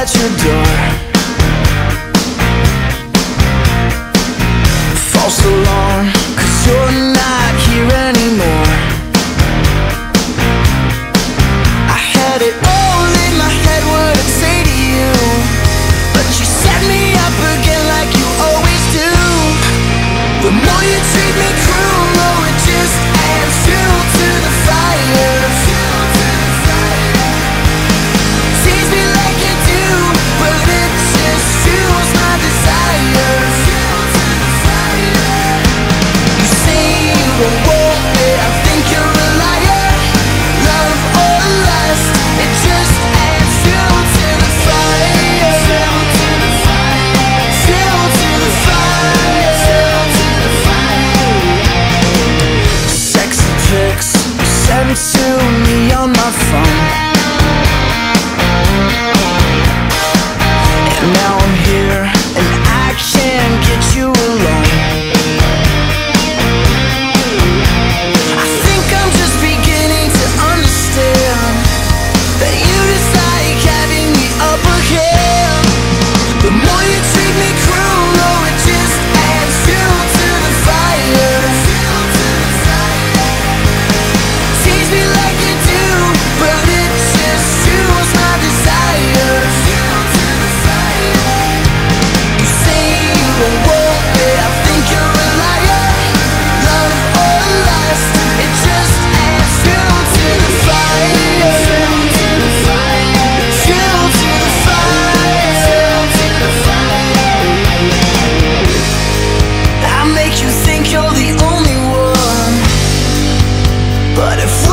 at your door. False alarm, cause you're not here anymore. I had it soon. But if